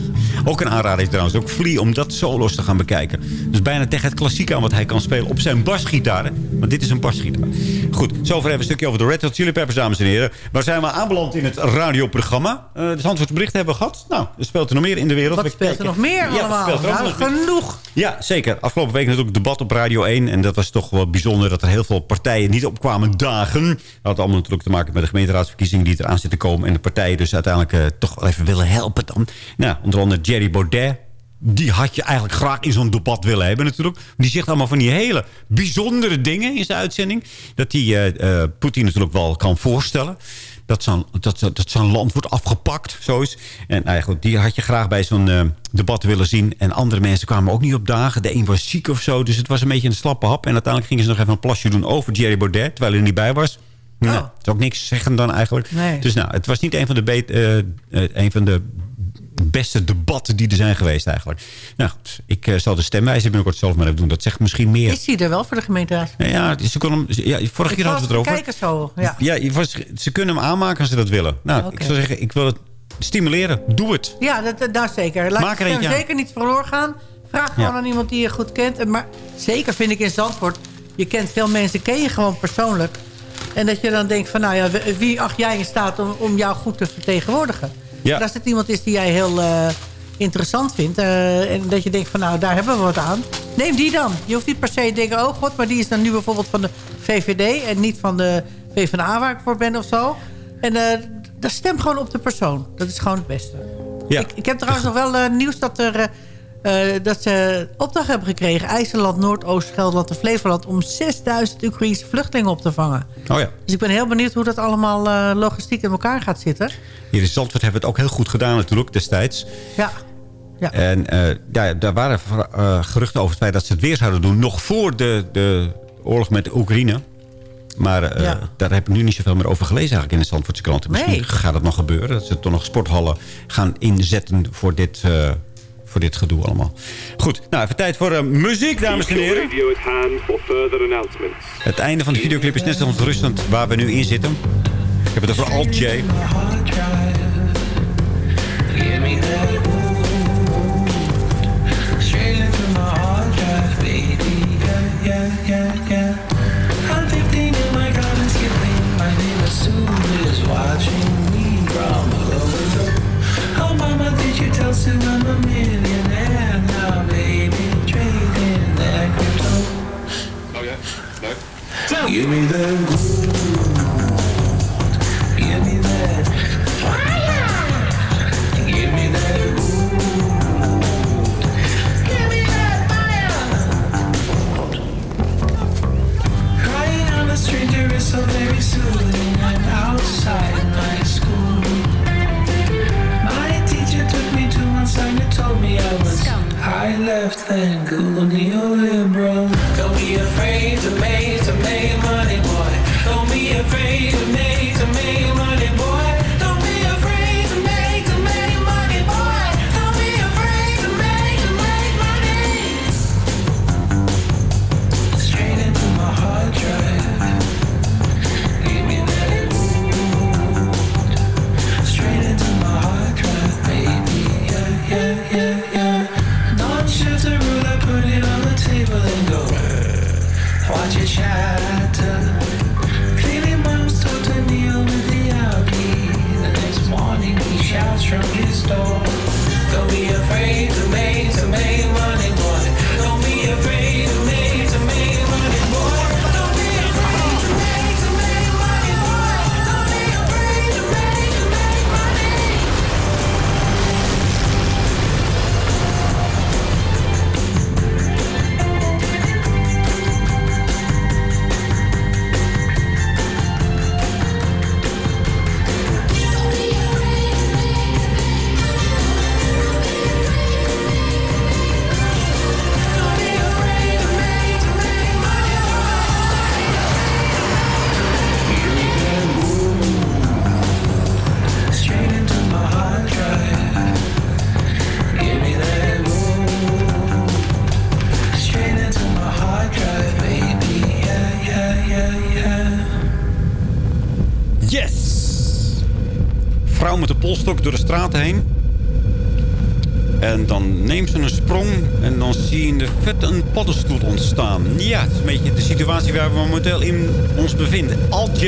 Ook een aanrader is trouwens. Ook Flea om dat solo's te gaan bekijken. Dus bijna tegen het klassiek aan wat hij kan spelen op zijn basgitaar. Want dit is een basgitaar. Goed, zover hebben we een stukje over de Red Hot Chili Peppers, dames en heren. Waar zijn we aanbeland in het radioprogramma? Eh de Zandvoortse berichten hebben we gehad. Nou, er speelt er nog meer in de wereld. Wat We speelt er nog meer Ja, allemaal? speelt er ook Nou, nog meer? genoeg. Ja, zeker. Afgelopen week natuurlijk debat op Radio 1. En dat was toch wel bijzonder dat er heel veel partijen niet opkwamen dagen. Dat had allemaal natuurlijk te maken met de gemeenteraadsverkiezingen die eraan zitten komen. En de partijen dus uiteindelijk eh, toch even willen helpen dan. Nou, onder andere Jerry Baudet. Die had je eigenlijk graag in zo'n debat willen hebben natuurlijk. Die zegt allemaal van die hele bijzondere dingen in zijn uitzending. Dat hij eh, eh, Poetin natuurlijk wel kan voorstellen. Dat zo'n dat, dat zo'n land wordt afgepakt. Zo is. En eigenlijk, die had je graag bij zo'n eh, debat willen zien. En andere mensen kwamen ook niet op dagen. De een was ziek of zo. Dus het was een beetje een slappe hap. En uiteindelijk gingen ze nog even een plasje doen over Jerry Baudet. Terwijl hij er niet bij was. Nou, dat is ook niks zeggen dan eigenlijk. Nee. Dus nou, het was niet een van de, een van de beste debatten die er zijn geweest eigenlijk. Nou goed, ik eh, zal de stemwijze binnenkort zelf maar even doen. Dat zegt misschien meer. Is hij er wel voor de gemeenteraad? Ja, Ja, ze kon hem, ja, vorige keer hadden we het erover. Kijken zo, ja. Ja, was- ze kunnen hem aanmaken als ze dat willen. Nou, ik zou zeggen, ik wil het stimuleren. Doe het. Ja, dat, dat, daar zeker. Laat Maak je er aan. zeker niet verloren gaan. Vraag gewoon Ja. aan iemand die je goed kent. En Maar zeker vind ik in Zandvoort... je kent veel mensen, ken je gewoon persoonlijk. En dat je dan denkt van... nou ja, wie- wie acht jij in staat om, om jou goed te vertegenwoordigen? Ja. En als het iemand is die jij heel eh, interessant vindt... eh, en dat je denkt van nou, daar hebben we wat aan... neem die dan. Je hoeft niet per se te denken... oh god, maar die is dan nu bijvoorbeeld van de VVD... en niet van de PvdA waar ik voor ben of zo. En eh dan stem gewoon op de persoon. Dat is gewoon het beste. Ja. Ik, ik heb trouwens nog wel nieuws dat, er, dat ze opdracht hebben gekregen... IJsland, Noordoost, Gelderland en Flevoland... om 6000 Oekraïnse vluchtelingen op te vangen. Oh ja. Dus ik ben heel benieuwd hoe dat allemaal eh, logistiek in elkaar gaat zitten. Hier in Zandvoort hebben we het ook heel goed gedaan natuurlijk destijds. Ja. Ja. En eh, ja, daar waren eh, geruchten over het feit dat ze het weer zouden doen... nog voor de, de oorlog met de Oekraïne. Maar eh, Ja. daar heb ik nu niet zoveel meer over gelezen eigenlijk in de Zandvoortse kranten. Misschien Nee. gaat het nog gebeuren. Dat ze toch nog sporthallen gaan inzetten voor dit, eh, voor dit gedoe allemaal. Goed, nou even tijd voor eh, muziek, dames en heren. Announcements. Het einde van de videoclip is net zo ontrustend waar we nu in zitten. Ik heb het over Alt Give me gold. Vrouw met de polstok door de straten heen. En dan neemt ze een sprong en dan zie je in de vet een paddenstoel ontstaan. Ja, het is een beetje de situatie waar we momenteel in ons bevinden. Alt J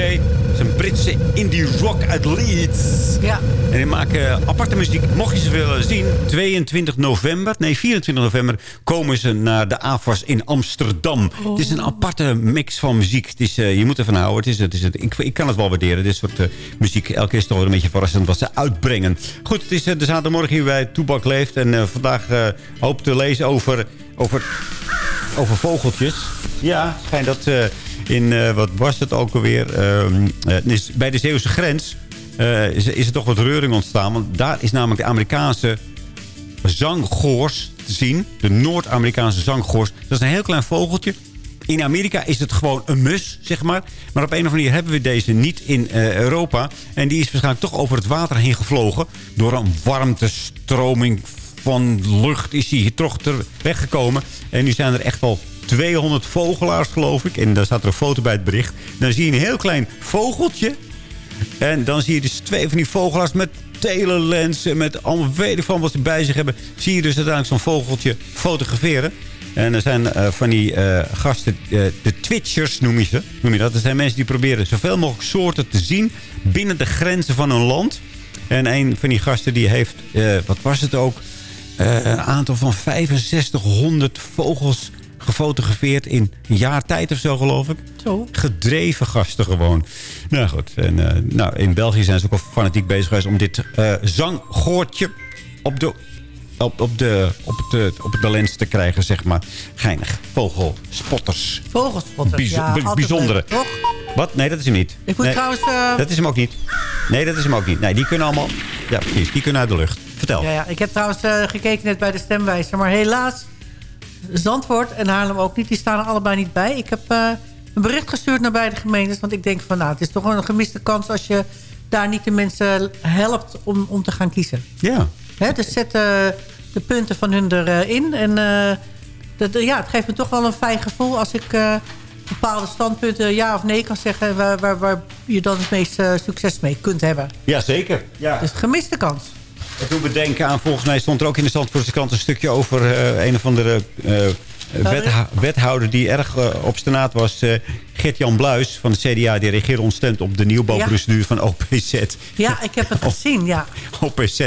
is een Britse indie rock uit Leeds. Ja. En die maken aparte muziek. Mocht je ze willen zien, 22 november, nee 24 november... komen ze naar de AFAS in Amsterdam. Het is een aparte mix van muziek. Het is, eh, je moet ervan houden. Het is, het is, het, ik, ik kan het wel waarderen, dit soort eh, muziek. Elke keer is toch wel een beetje verrassend wat ze uitbrengen. Goed, het is eh, de zaterdagmorgen hier bij Toebak Leeft. En vandaag hoop te lezen over, over, over vogeltjes. Ja, schijnt dat in, eh, wat was het ook alweer... Ehm, eh, is bij de Zeeuwse grens eh, is, is er toch wat reuring ontstaan. Want daar is namelijk de Amerikaanse zanggoors te zien. De Noord-Amerikaanse zanggoors. Dat is een heel klein vogeltje. In Amerika is het gewoon een mus, zeg maar. Maar op een of andere manier hebben we deze niet in Europa. En die is waarschijnlijk toch over het water heen gevlogen. Door een warmtestroming van lucht is hij hier toch weggekomen. En nu zijn er echt wel 200 vogelaars, geloof ik. En daar staat er een foto bij het bericht. Dan zie je een heel klein vogeltje. En dan zie je dus twee van die vogelaars met telelensen... met allemaal weet ik van wat ze bij zich hebben... zie je dus uiteindelijk zo'n vogeltje fotograferen. En er zijn eh, van die eh, gasten, eh, de twitchers noem je ze. Noem je dat? Dat zijn mensen die proberen zoveel mogelijk soorten te zien... binnen de grenzen van een land. En een van die gasten die heeft, wat was het ook... een aantal van 6500 vogels gefotografeerd in een jaar tijd of zo, geloof ik. Zo. Gedreven gasten gewoon. Nou goed, en, eh, nou, in België zijn ze ook al fanatiek bezig geweest... om dit eh zanggoortje op de, op, op, de, op, de, op de lens te krijgen, zeg maar. Geinig. Vogelspotters. Vogelspotters, ja. bijzondere. toch? Wat? Nee, dat is hem niet. Ik moet nee, trouwens... eh, Dat is hem ook niet. Nee, dat is hem ook niet. Nee, die kunnen allemaal... Ja, precies. Die kunnen uit de lucht. Vertel. Ja, ja, ik heb trouwens eh, gekeken net bij de stemwijzer. Maar helaas, Zandvoort en Haarlem ook niet. Die staan er allebei niet bij. Ik heb eh, een bericht gestuurd naar beide gemeentes. Want ik denk van, nou, het is toch een gemiste kans... als je daar niet de mensen helpt om, om te gaan kiezen. Ja. Hè, dus zet eh, de punten van hun erin. En eh, dat, ja, het geeft me toch wel een fijn gevoel... als ik eh, bepaalde standpunten ja of nee kan zeggen... waar, waar, waar je dan het meeste succes mee kunt hebben. Jazeker. Ja. Dus gemiste kans. Het doet me denken aan, volgens mij stond er ook in de Zandvoortse krant... een stukje over eh, een of andere eh, wetha- wethouder... die erg eh, obstinaat was. Gert-Jan Bluis van de CDA. Die reageerde ontstemd op de nieuwbouwprocedure van OPZ. Ja, ik heb het gezien, ja. OPZ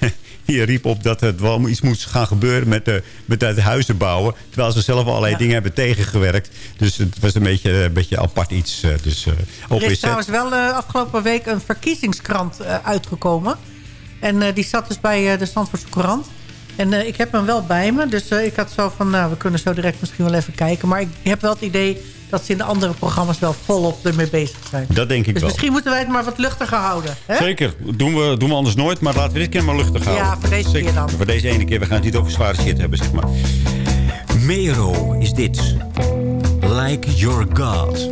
die riep op dat het wel iets moest gaan gebeuren met, de, met het huizen bouwen. Terwijl ze zelf allerlei Ja. dingen hebben tegengewerkt. Dus het was een beetje, een beetje apart iets. Dus Er is trouwens wel afgelopen week een verkiezingskrant uitgekomen. En eh, die zat dus bij eh, de Zandvoortse Courant. En eh, ik heb hem wel bij me. Dus eh, ik had zo van, nou, we kunnen zo direct misschien wel even kijken. Maar ik heb wel het idee dat ze in de andere programma's wel volop ermee bezig zijn. Dat denk ik Dus wel. misschien moeten wij het maar wat luchtiger houden. Hè? Zeker. Doen we, doen we anders nooit. Maar laten we dit keer maar luchtig houden. Ja, voor deze Zeker. keer dan. Voor deze ene keer. We gaan het niet over zware shit hebben, zeg maar. Mero is dit. Like Your God.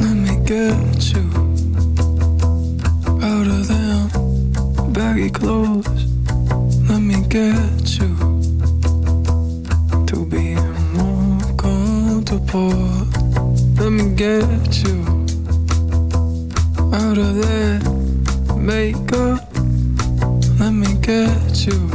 Let me get you out of them baggy clothes. Let me get you to be more comfortable. Let me get you out of that makeup. Let me get you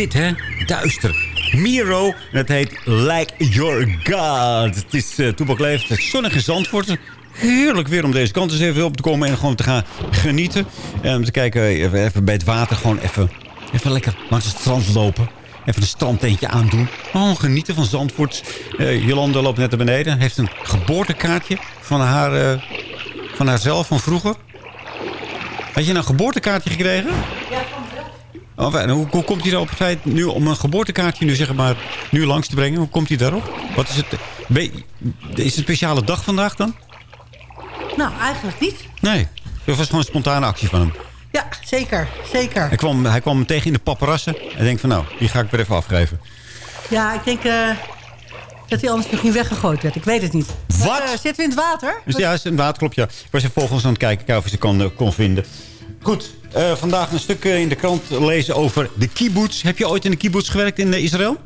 dit, hè? Duister. Miro. En het heet Like Your God. Het is uh, Toepak Leeft. Het is zonnig in Zandvoort. Heerlijk weer om deze kant eens even op te komen en gewoon te gaan genieten. En om te kijken, even, even bij het water gewoon even, even lekker langs het strand lopen. Even een strandtentje aandoen. Oh, genieten van Zandvoort. Eh, Jolande loopt net naar beneden. Heeft een geboortekaartje van, haar, eh, van haarzelf van vroeger. Had je nou een geboortekaartje gekregen? Hoe, hoe komt hij erop het feit nu om een geboortekaartje nu, zeg maar, nu langs te brengen? Hoe komt hij daarop? Wat is het? Is het een speciale dag vandaag dan? Nou, eigenlijk niet. Nee, dat was gewoon een spontane actie van hem. Ja, zeker. Zeker. Hij kwam, hij kwam tegen in de paparazzen. En denkt van nou, die ga ik weer even afgeven. Ja, ik denk eh, dat hij anders misschien weggegooid werd. Ik weet het niet. Wat? Eh, zitten we in het water? Dus ja, is een waterklop, ja. Ik was er volgens aan het kijken, kijken of ik ze kon, eh, kon vinden. Goed, eh, vandaag een stuk eh, in de krant lezen over de kibbutz. Heb je ooit in de kibbutz gewerkt in eh, Israël?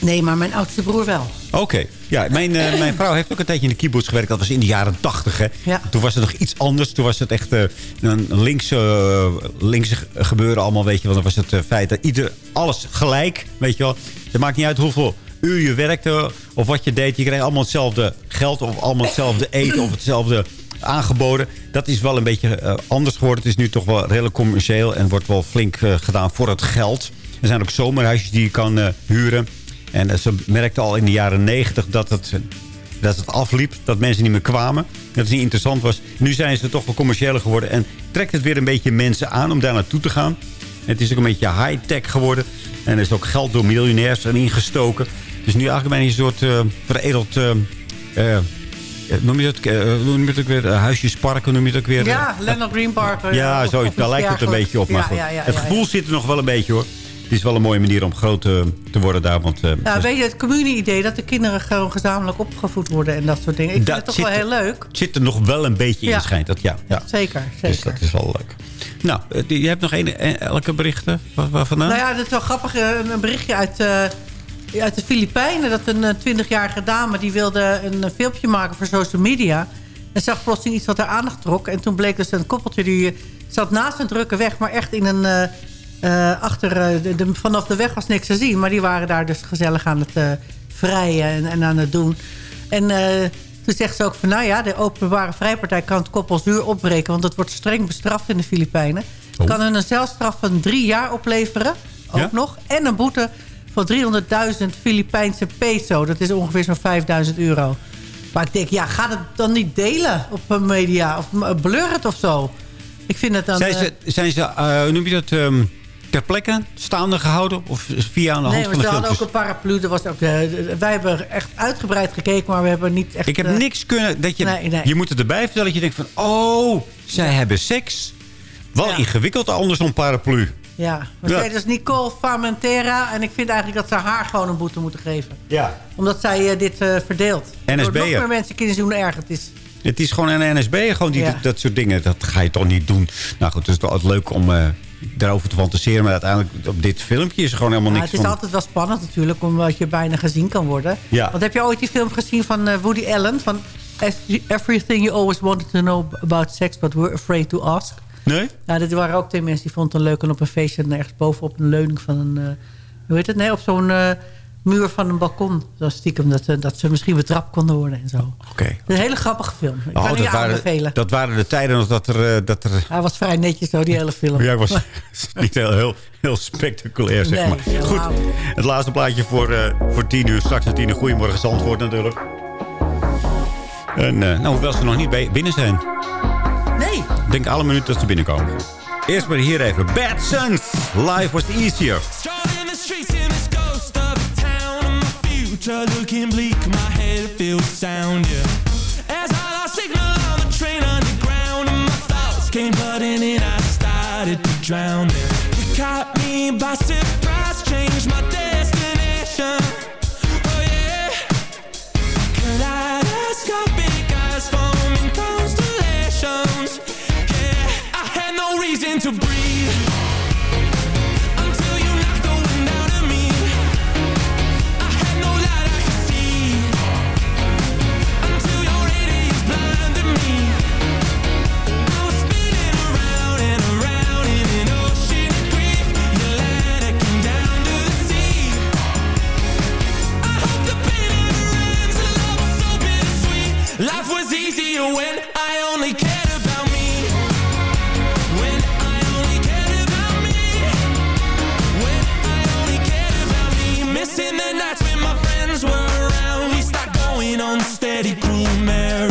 Nee, maar mijn oudste broer wel. Oké. Ja, mijn, mijn vrouw heeft ook een tijdje in de kibbutz gewerkt. Dat was in de jaren tachtig. Ja. Toen was het nog iets anders. Toen was het echt een linkse, linkse gebeuren allemaal, weet je wel. Dan was het feit dat ieder, alles gelijk, weet je wel. Het maakt niet uit hoeveel uur je werkte of wat je deed. Je kreeg allemaal hetzelfde geld of allemaal hetzelfde eten of hetzelfde aangeboden. Dat is wel een beetje eh, anders geworden. Het is nu toch wel redelijk commercieel en wordt wel flink eh, gedaan voor het geld. Er zijn ook zomerhuisjes die je kan eh, huren. En ze merkten al in de jaren negentig dat het, dat het afliep. Dat mensen niet meer kwamen. Dat het niet interessant was. Nu zijn ze toch wel commerciëler geworden. En trekt het weer een beetje mensen aan om daar naartoe te gaan. Het is ook een beetje high-tech geworden. En er is ook geld door miljonairs erin gestoken. Dus nu eigenlijk bijna een soort veredeld... noem je dat, eh, hoe noem je dat ook weer? Huisjesparken noem je dat ook weer? Ja, Lennart Green Park. eh, Ja, zoiets. Daar lijkt het een beetje op. Maar Ja, het gevoel zit er nog wel een beetje hoor. Het is wel een mooie manier om groot eh, te worden daar. Want, eh, Ja, weet je, het communie-idee dat de kinderen gewoon gezamenlijk opgevoed worden en dat soort dingen. Ik vind het toch wel heel leuk. zit er nog wel een beetje in, Ja. schijnt dat. Ja, ja. Zeker, Dus zeker. dat is wel leuk. Nou, eh, je hebt nog een, eh, elke berichten? Waar, waar vandaan? Nou ja, dat is wel grappig. eh, Een berichtje uit, eh, uit de Filipijnen. Dat een eh, 20-jarige dame die wilde een eh, filmpje maken voor social media. En zag plotseling iets wat haar aandacht trok. En toen bleek dus een koppeltje die zat naast een drukke weg... maar echt in een... eh, eh, achter, eh, de, de- vanaf de weg was niks te zien. Maar die waren daar dus gezellig aan het eh, vrijen en, en aan het doen. En eh, toen zegt ze ook van... nou ja, de openbare vrijpartij kan het koppel zuur opbreken... want het wordt streng bestraft in de Filipijnen. Oh. Kan hun een celstraf van drie jaar opleveren, ook Ja? nog. En een boete van 300.000 Filipijnse peso. Dat is ongeveer zo'n 5.000 euro. Maar ik denk, ja, ga het dan niet delen op een media? Of eh, blur het of zo? Ik vind het dan... Zijn eh, ze, zijn ze eh, noem je dat, ehm, ter plekke staande gehouden? Of via aan de hand Nee, van ze hadden ook een paraplu. Er was ook, eh, wij hebben echt uitgebreid gekeken, maar we hebben niet echt... Ik heb eh, niks kunnen... Dat je, Nee, nee. je moet het erbij vertellen dat je denkt van... Oh, zij hebben seks. Wel ingewikkeld anders dan paraplu. Ja, maar Ja. zij is Nicole Famentera. En ik vind eigenlijk dat ze haar gewoon een boete moeten geven. Ja. Omdat zij eh, dit eh, verdeelt. Waardoor nog NSB'er. meer mensen kunnen hoe erg het is. Het is gewoon een NSB, gewoon die, Ja. dat, dat soort dingen. Dat ga je toch niet doen. Nou goed, het is toch altijd leuk om eh, daarover te fantaseren. Maar uiteindelijk op dit filmpje is er gewoon helemaal Ja, niks het is van. altijd wel spannend natuurlijk, omdat je bijna gezien kan worden. Ja. Want heb je ooit die film gezien van Woody Allen? Van Everything You Always Wanted to Know About Sex, But Were Afraid to Ask. Nee? Nou, dit waren ook twee mensen die vonden het leuk. En op een feestje ergens bovenop een leuning van een... eh, hoe heet het? Nee, op zo'n eh, muur van een balkon. Zo stiekem, dat, eh, dat ze misschien betrapt konden worden en zo. Oké. Een hele grappige film. Ik kan Oh, die dat, aanbevelen. waren, dat waren de tijden nog dat er... dat er Hij was vrij netjes zo, die hele film. ja, was niet heel, heel, heel spectaculair, zeg Nee, maar. Goed, het laatste plaatje voor, voor tien uur. Straks een tien uur. Goedemorgen, Zandvoort natuurlijk. En, nou, hoewel ze nog niet bij- binnen zijn. Nee. Ik denk alle minuten dat ze binnenkomen. Eerst maar hier even. Bad Sons. Life was easier. Strolling the streets in this ghost of a town and my future looking bleak. My head feels sound, yeah. As I lost signal on the train underground and my thoughts came flooding in, I started to drown. Yeah. You caught me by surprise, changed my destination. Oh yeah. Kaleidoscopic eyes constellations. Yeah, I had no reason to breathe. Until you knocked the wind out of me. I had no light I could see Until your radiance blinded me. I was spinning around and around in an ocean of grief. Your ladder came down to the sea. I hope the pain never ends. Love so bittersweet. Life was easier when I only nightmare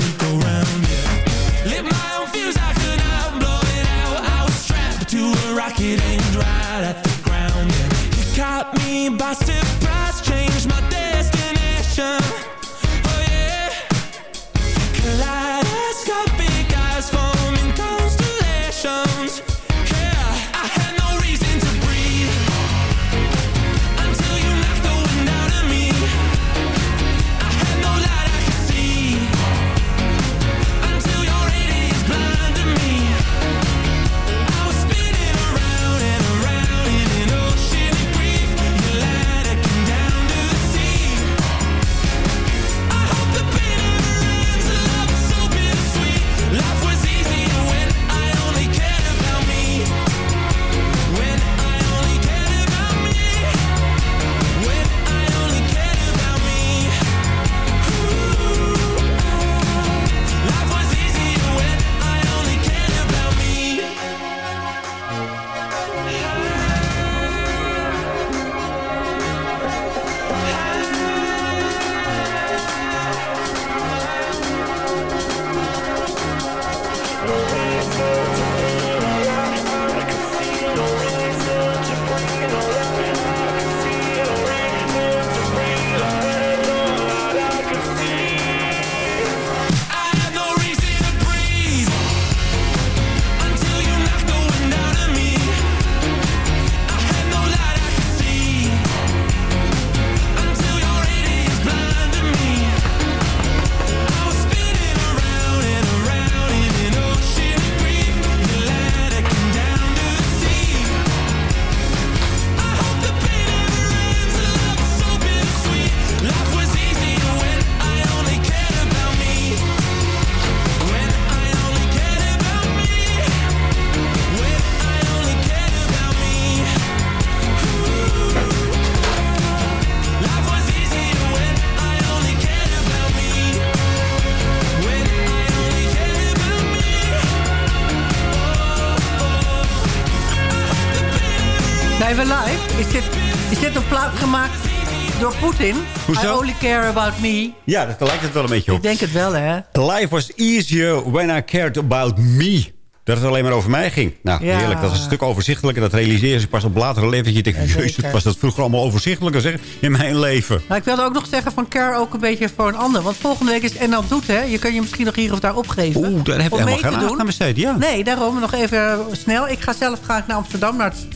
Hoezo? I only care about me. Ja, daar lijkt het wel een beetje op. Ik denk het wel, hè? Life was easier when I cared about me. Dat het alleen maar over mij ging. Nou, Ja. heerlijk. Dat is een stuk overzichtelijker. Dat realiseer je pas op latere leven. Je denkt, jezus, was dat vroeger allemaal overzichtelijker zeg, in mijn leven. Nou, ik wilde ook nog zeggen van care ook een beetje voor een ander. Want volgende week is NL Doet, hè? Je kan je misschien nog hier of daar opgeven. Oeh, daar heb je helemaal geen aandacht aan besteed. Ja. Nee, daarom nog even snel. Ik ga zelf ga ik naar Amsterdam, naar het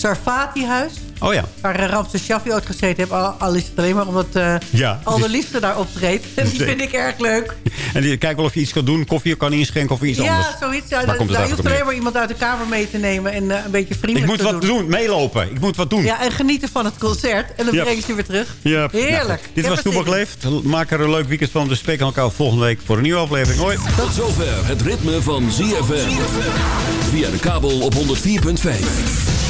Sarfati-huis. Oh ja. Waar Ramses Shaffi ooit gezeten heeft. Al, al is het alleen maar omdat eh, Ja. al de liefde daar optreedt. En die vind ik erg leuk. En die- kijk wel of je iets kan doen. Koffie kan inschenken of iets ja, anders. zoiets. Ja, Daar daar komt daar hoeft alleen maar iemand uit de kamer mee te nemen. En eh, een beetje Ik vriendelijk moet te wat doen. doen. Meelopen. Ik moet wat doen. Ja, en genieten van het concert. En dan Ja. breng ik je weer terug. Ja, Heerlijk. nou, Ik dit was Toebak. Leeft. Maak er een leuk weekend van. We spreken elkaar volgende week voor een nieuwe aflevering. Hoi. Tot zover het ritme van ZFM. Via de kabel op 104.5.